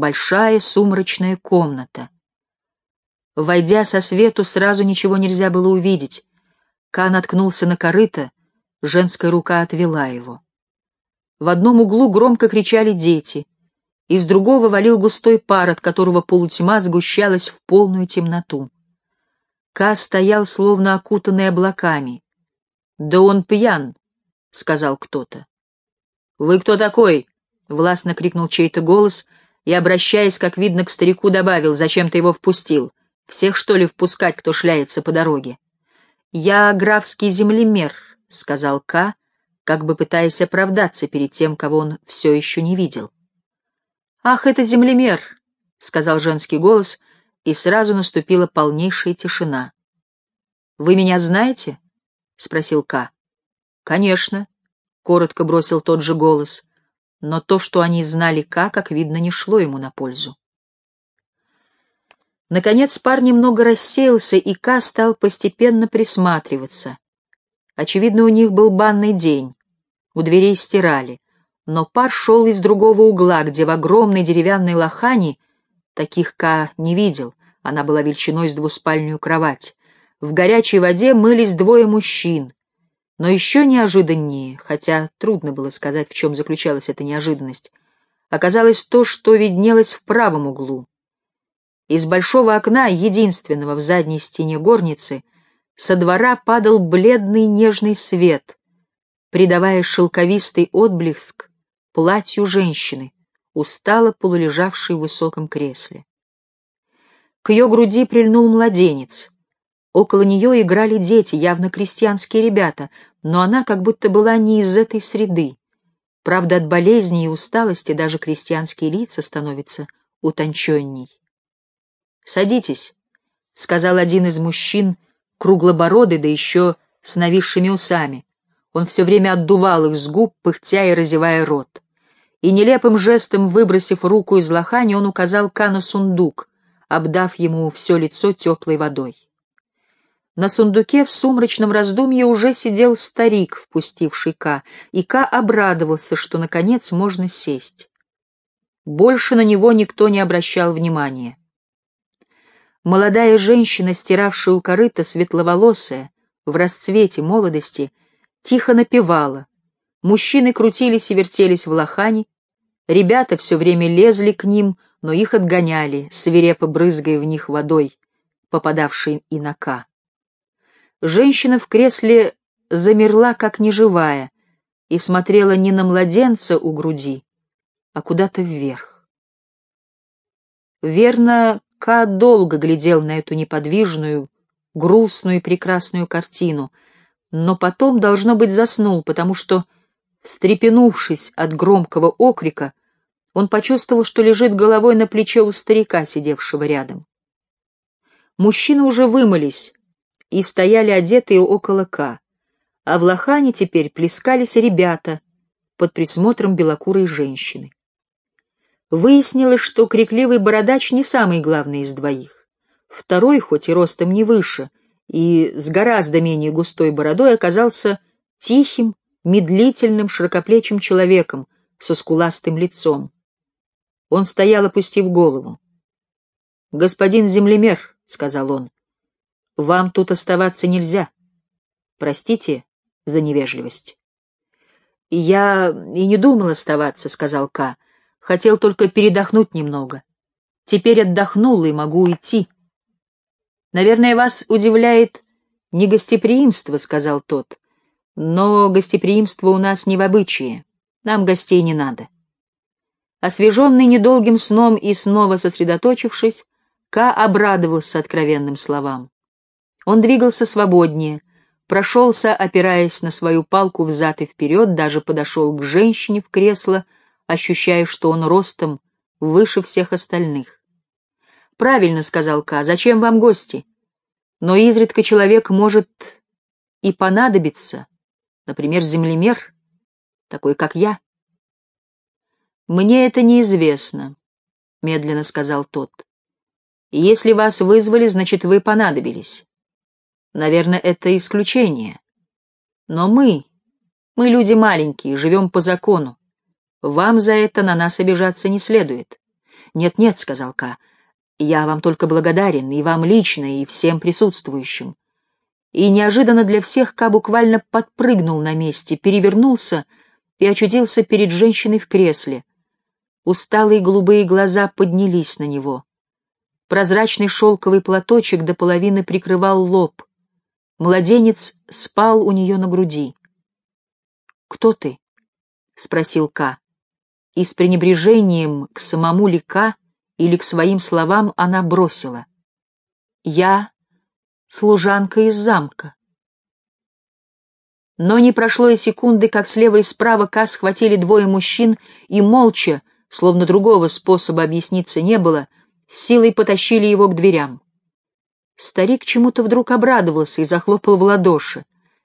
большая сумрачная комната. Войдя со свету, сразу ничего нельзя было увидеть. Ка наткнулся на корыто, женская рука отвела его. В одном углу громко кричали дети, из другого валил густой пар, от которого полутьма сгущалась в полную темноту. Ка стоял, словно окутанный облаками. «Да он пьян», — сказал кто-то. «Вы кто такой?» — властно крикнул чей-то голос и, обращаясь, как видно, к старику, добавил, «Зачем ты его впустил? Всех, что ли, впускать, кто шляется по дороге?» «Я графский землемер», — сказал Ка, как бы пытаясь оправдаться перед тем, кого он все еще не видел. «Ах, это землемер!» — сказал женский голос, и сразу наступила полнейшая тишина. «Вы меня знаете?» — спросил Ка. «Конечно», — коротко бросил тот же голос, но то, что они знали Ка, как видно, не шло ему на пользу. Наконец пар немного рассеялся, и Ка стал постепенно присматриваться. Очевидно, у них был банный день. У дверей стирали. Но пар шел из другого угла, где в огромной деревянной лохане, таких Ка не видел, она была величиной с двуспальную кровать, в горячей воде мылись двое мужчин. Но еще неожиданнее, хотя трудно было сказать, в чем заключалась эта неожиданность, оказалось то, что виднелось в правом углу. Из большого окна, единственного в задней стене горницы, со двора падал бледный нежный свет, придавая шелковистый отблеск платью женщины, устало полулежавшей в высоком кресле. К ее груди прильнул младенец. Около нее играли дети, явно крестьянские ребята, но она как будто была не из этой среды. Правда, от болезни и усталости даже крестьянские лица становятся утонченней. «Садитесь», — сказал один из мужчин, круглобородый, да еще с нависшими усами. Он все время отдувал их с губ, пыхтя и разевая рот. И нелепым жестом, выбросив руку из лохани, он указал Ка сундук, обдав ему все лицо теплой водой. На сундуке в сумрачном раздумье уже сидел старик, впустивший Ка, и Ка обрадовался, что, наконец, можно сесть. Больше на него никто не обращал внимания. Молодая женщина, стиравшая у корыта, светловолосая, в расцвете молодости, тихо напевала. Мужчины крутились и вертелись в лохане, ребята все время лезли к ним, но их отгоняли, свирепо брызгая в них водой, попадавшей и на Ка. Женщина в кресле замерла, как неживая, и смотрела не на младенца у груди, а куда-то вверх. Верно, Ка долго глядел на эту неподвижную, грустную и прекрасную картину, но потом, должно быть, заснул, потому что, встрепенувшись от громкого окрика, он почувствовал, что лежит головой на плече у старика, сидевшего рядом. Мужчины уже вымылись и стояли одетые около Ка, а в лохане теперь плескались ребята под присмотром белокурой женщины. Выяснилось, что крикливый бородач не самый главный из двоих. Второй, хоть и ростом не выше, и с гораздо менее густой бородой, оказался тихим, медлительным, широкоплечим человеком со скуластым лицом. Он стоял, опустив голову. «Господин землемер», — сказал он, — «вам тут оставаться нельзя. Простите за невежливость». «Я и не думал оставаться», — сказал Ка. Хотел только передохнуть немного. Теперь отдохнул и могу уйти. Наверное, вас удивляет не гостеприимство, — сказал тот. Но гостеприимство у нас не в обычае. Нам гостей не надо. Освеженный недолгим сном и снова сосредоточившись, Ка обрадовался откровенным словам. Он двигался свободнее, прошелся, опираясь на свою палку взад и вперед, даже подошел к женщине в кресло — ощущая, что он ростом выше всех остальных. «Правильно», — сказал Ка, — «зачем вам гости? Но изредка человек может и понадобиться, например, землемер, такой, как я». «Мне это неизвестно», — медленно сказал тот. «Если вас вызвали, значит, вы понадобились. Наверное, это исключение. Но мы, мы люди маленькие, живем по закону. Вам за это на нас обижаться не следует. «Нет-нет», — сказал Ка, — «я вам только благодарен, и вам лично, и всем присутствующим». И неожиданно для всех Ка буквально подпрыгнул на месте, перевернулся и очутился перед женщиной в кресле. Усталые голубые глаза поднялись на него. Прозрачный шелковый платочек до половины прикрывал лоб. Младенец спал у нее на груди. «Кто ты?» — спросил Ка. И с пренебрежением к самому ли Ка или к своим словам она бросила. «Я служанка из замка». Но не прошло и секунды, как слева и справа Ка схватили двое мужчин и молча, словно другого способа объясниться не было, силой потащили его к дверям. Старик чему-то вдруг обрадовался и захлопал в ладоши,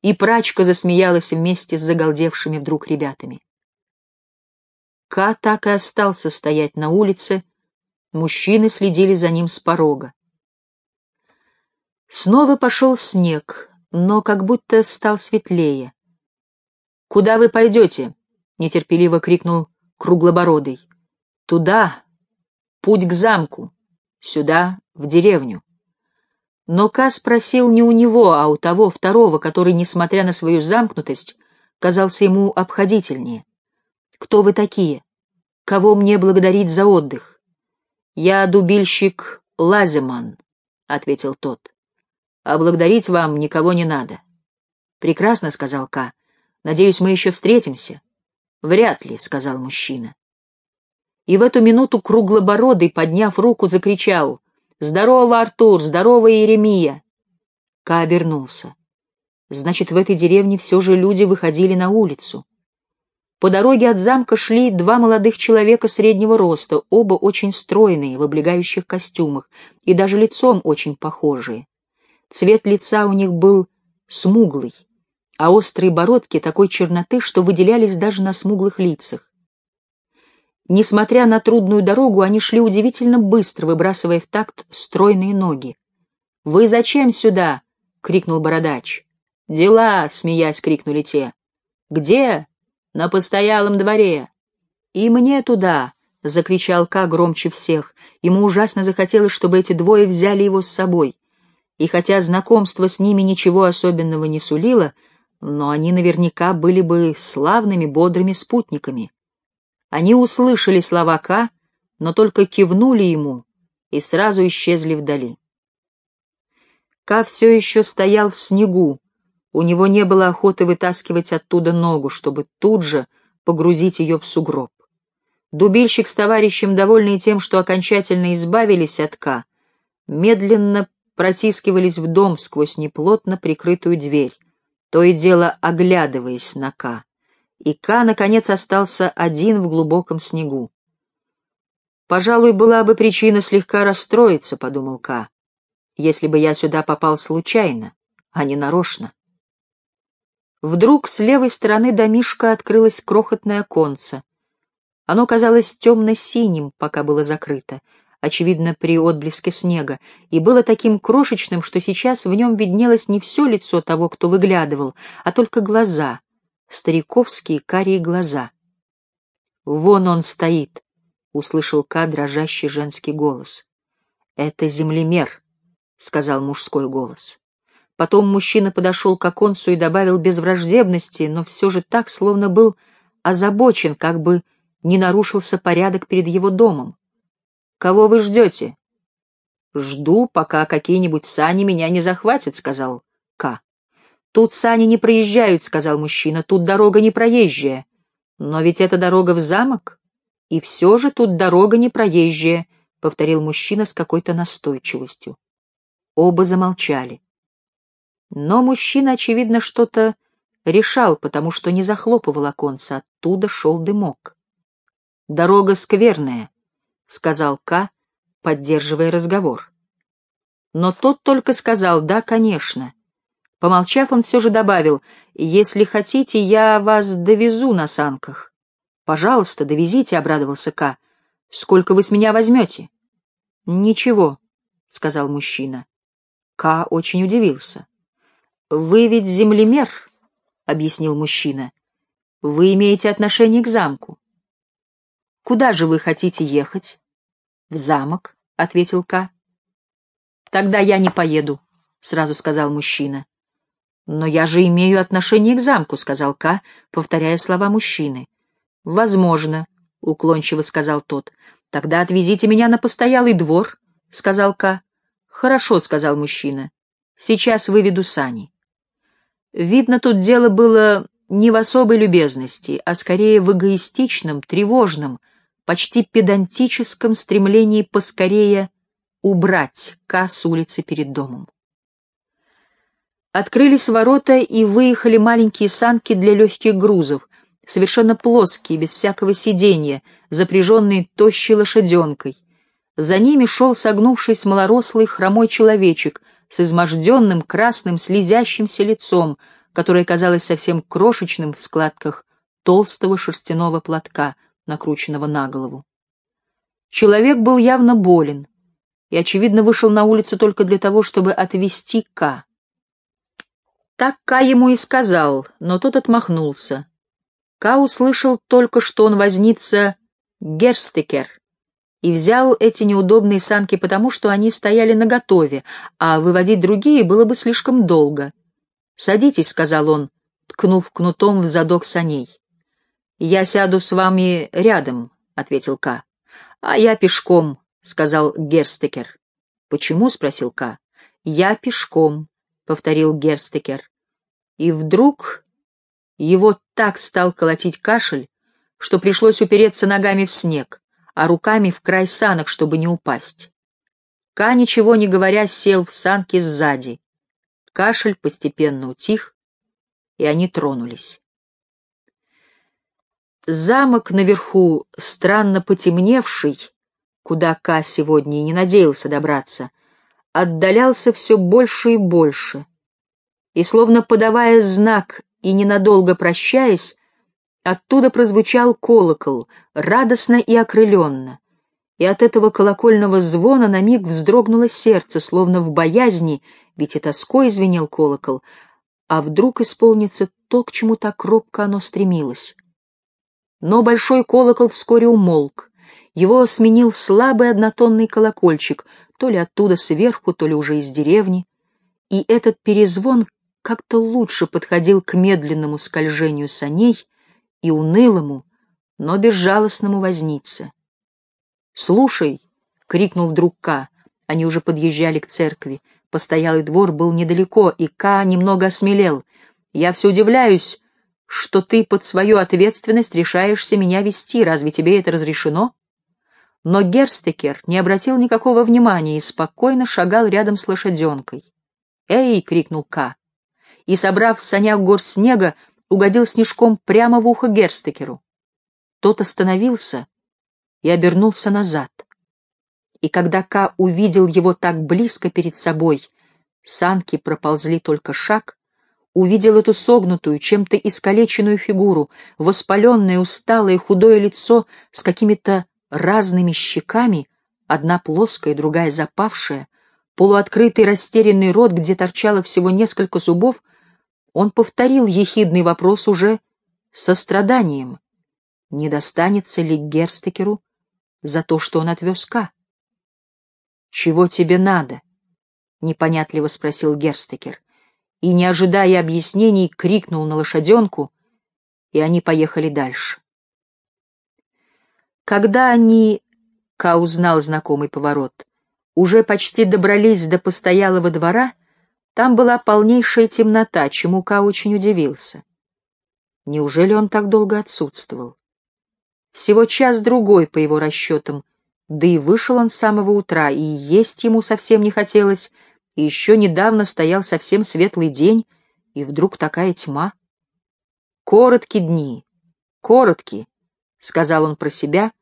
и прачка засмеялась вместе с загалдевшими вдруг ребятами. Ка так и остался стоять на улице, мужчины следили за ним с порога. Снова пошел снег, но как будто стал светлее. «Куда вы пойдете?» — нетерпеливо крикнул Круглобородый. «Туда, путь к замку, сюда, в деревню». Но Ка спросил не у него, а у того второго, который, несмотря на свою замкнутость, казался ему обходительнее. «Кто вы такие? Кого мне благодарить за отдых?» «Я дубильщик Лаземан», — ответил тот. «А благодарить вам никого не надо». «Прекрасно», — сказал Ка. «Надеюсь, мы еще встретимся». «Вряд ли», — сказал мужчина. И в эту минуту круглобородый, подняв руку, закричал «Здорово, Артур! Здорово, Иеремия!» Ка обернулся. Значит, в этой деревне все же люди выходили на улицу. По дороге от замка шли два молодых человека среднего роста, оба очень стройные, в облегающих костюмах, и даже лицом очень похожие. Цвет лица у них был смуглый, а острые бородки такой черноты, что выделялись даже на смуглых лицах. Несмотря на трудную дорогу, они шли удивительно быстро, выбрасывая в такт стройные ноги. «Вы зачем сюда?» — крикнул бородач. «Дела!» — смеясь, крикнули те. «Где?» «На постоялом дворе». «И мне туда!» — закричал Ка громче всех. Ему ужасно захотелось, чтобы эти двое взяли его с собой. И хотя знакомство с ними ничего особенного не сулило, но они наверняка были бы славными, бодрыми спутниками. Они услышали слова Ка, но только кивнули ему и сразу исчезли вдали. Ка все еще стоял в снегу, у него не было охоты вытаскивать оттуда ногу, чтобы тут же погрузить ее в сугроб. Дубильщик с товарищем, довольные тем, что окончательно избавились от Ка, медленно протискивались в дом сквозь неплотно прикрытую дверь, то и дело оглядываясь на Ка и Ка, наконец, остался один в глубоком снегу. «Пожалуй, была бы причина слегка расстроиться», — подумал Ка, «если бы я сюда попал случайно, а не нарочно». Вдруг с левой стороны домишка открылось крохотное оконце. Оно казалось темно-синим, пока было закрыто, очевидно, при отблеске снега, и было таким крошечным, что сейчас в нем виднелось не все лицо того, кто выглядывал, а только глаза — стариковские карие глаза. «Вон он стоит!» — услышал Ка дрожащий женский голос. «Это землемер», — сказал мужской голос. Потом мужчина подошел к оконцу и добавил без враждебности, но все же так, словно был озабочен, как бы не нарушился порядок перед его домом. «Кого вы ждете?» «Жду, пока какие-нибудь сани меня не захватят», — сказал Ка. «Тут сани не проезжают», — сказал мужчина, — «тут дорога не проезжая». «Но ведь это дорога в замок?» «И все же тут дорога не проезжая», — повторил мужчина с какой-то настойчивостью. Оба замолчали. Но мужчина, очевидно, что-то решал, потому что не захлопывал оконца, оттуда шел дымок. «Дорога скверная», — сказал К, поддерживая разговор. Но тот только сказал «да, конечно», Помолчав, он все же добавил, «Если хотите, я вас довезу на санках». «Пожалуйста, довезите», — обрадовался Ка. «Сколько вы с меня возьмете?» «Ничего», — сказал мужчина. Ка очень удивился. «Вы ведь землемер», — объяснил мужчина. «Вы имеете отношение к замку. Куда же вы хотите ехать?» В замок, — ответил Ка. Тогда я не поеду, — сразу сказал мужчина. «Но я же имею отношение к замку», — сказал Ка, повторяя слова мужчины. «Возможно», — уклончиво сказал тот. «Тогда отвезите меня на постоялый двор», — сказал Ка. «Хорошо», — сказал мужчина. «Сейчас выведу сани». Видно, тут дело было не в особой любезности, а скорее в эгоистичном, тревожном, почти педантическом стремлении поскорее убрать Ка с улицы перед домом. Открылись ворота и выехали маленькие санки для легких грузов, совершенно плоские, без всякого сиденья, запряженные тощей лошаденкой. За ними шел согнувшись малорослый хромой человечек с изможденным красным слезящимся лицом, которое казалось совсем крошечным в складках толстого шерстяного платка, накрученного на голову. Человек был явно болен и, очевидно, вышел на улицу только для того, чтобы отвезти Ка. Так Ка ему и сказал, но тот отмахнулся. Ка услышал только, что он вознится Герстекер, и взял эти неудобные санки потому, что они стояли наготове, а выводить другие было бы слишком долго. «Садитесь», — сказал он, ткнув кнутом в задок саней. «Я сяду с вами рядом», — ответил Ка. «А я пешком», — сказал Герстекер. «Почему?» — спросил Ка. «Я пешком», — повторил Герстекер. И вдруг его так стал колотить кашель, что пришлось упереться ногами в снег, а руками в край санок, чтобы не упасть. Ка, ничего не говоря, сел в санки сзади. Кашель постепенно утих, и они тронулись. Замок наверху, странно потемневший, куда Ка сегодня и не надеялся добраться, отдалялся все больше и больше. И, словно подавая знак и ненадолго прощаясь, оттуда прозвучал колокол, радостно и окрыленно. И от этого колокольного звона на миг вздрогнуло сердце, словно в боязни, ведь и тоской звенел колокол, а вдруг исполнится то, к чему так робко оно стремилось. Но большой колокол вскоре умолк, его сменил слабый однотонный колокольчик, то ли оттуда сверху, то ли уже из деревни, и этот перезвон как-то лучше подходил к медленному скольжению саней и унылому, но безжалостному вознице. «Слушай!» — крикнул вдруг Ка. Они уже подъезжали к церкви. Постоялый двор был недалеко, и Ка немного осмелел. «Я все удивляюсь, что ты под свою ответственность решаешься меня вести. Разве тебе это разрешено?» Но Герстекер не обратил никакого внимания и спокойно шагал рядом с лошаденкой. «Эй!» — крикнул Ка. И, собрав в санях гор снега, угодил снежком прямо в ухо Герстекеру. Тот остановился и обернулся назад. И когда Ка увидел его так близко перед собой, санки проползли только шаг, увидел эту согнутую, чем-то искалеченную фигуру, воспаленное, усталое, худое лицо с какими-то разными щеками, одна плоская, другая запавшая, полуоткрытый растерянный рот, где торчало всего несколько зубов, он повторил ехидный вопрос уже со страданием. Не достанется ли Герстекеру за то, что он отвез Ка? «Чего тебе надо?» — непонятливо спросил Герстекер и, не ожидая объяснений, крикнул на лошаденку, и они поехали дальше. Когда они, Ка узнал знакомый поворот, уже почти добрались до постоялого двора, там была полнейшая темнота, чему Ка очень удивился. Неужели он так долго отсутствовал? Всего час-другой, по его расчетам, да и вышел он с самого утра, и есть ему совсем не хотелось, и еще недавно стоял совсем светлый день, и вдруг такая тьма. Короткие дни, короткие, — сказал он про себя,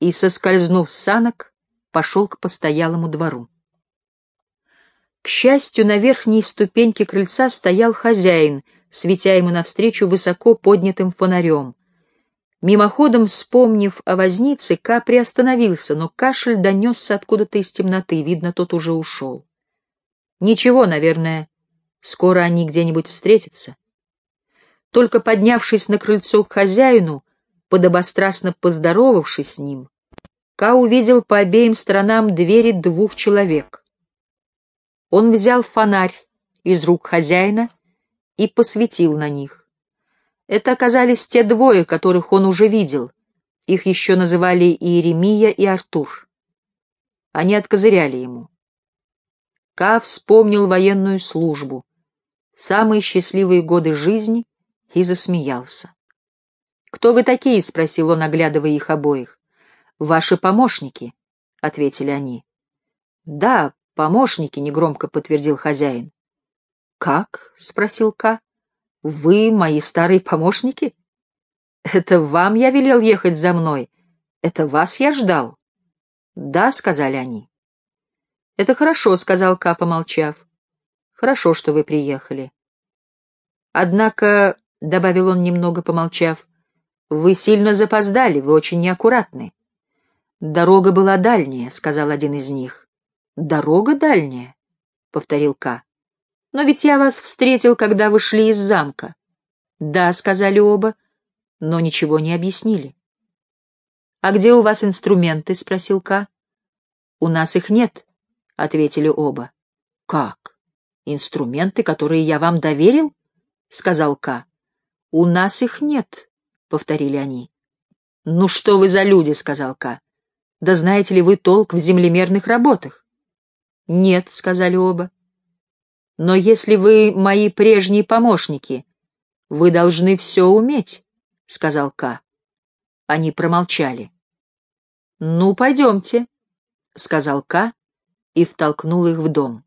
и, соскользнув с санок, пошел к постоялому двору. К счастью, на верхней ступеньке крыльца стоял хозяин, светя ему навстречу высоко поднятым фонарем. Мимоходом, вспомнив о вознице, Ка приостановился, но кашель донесся откуда-то из темноты, видно, тот уже ушел. Ничего, наверное, скоро они где-нибудь встретятся. Только поднявшись на крыльцо к хозяину, подобострастно поздоровавшись с ним, Ка увидел по обеим сторонам двери двух человек. Он взял фонарь из рук хозяина и посветил на них. Это оказались те двое, которых он уже видел. Их еще называли Иеремия и Артур. Они откозыряли ему. Ка вспомнил военную службу, самые счастливые годы жизни, и засмеялся. «Кто вы такие?» — спросил он, оглядывая их обоих. «Ваши помощники», — ответили они. «Да, помощники», — негромко подтвердил хозяин. «Как?» — спросил Ка. «Вы мои старые помощники? Это вам я велел ехать за мной? Это вас я ждал?» «Да», — сказали они. «Это хорошо», — сказал Ка, помолчав. «Хорошо, что вы приехали». «Однако», — добавил он, немного помолчав, — «вы сильно запоздали, вы очень неаккуратны». «Дорога была дальняя», — сказал один из них. «Дорога дальняя», — повторил Ка. «Но ведь я вас встретил, когда вы шли из замка». «Да», — сказали оба, но ничего не объяснили. «А где у вас инструменты?» — спросил Ка. «У нас их нет», — ответили оба. «Как? Инструменты, которые я вам доверил?» — сказал Ка. «У нас их нет», — повторили они. «Ну что вы за люди?» — сказал Ка. «Да знаете ли вы толк в землемерных работах?» «Нет», — сказали оба. «Но если вы мои прежние помощники, вы должны все уметь», — сказал Ка. Они промолчали. «Ну, пойдемте», — сказал Ка и втолкнул их в дом.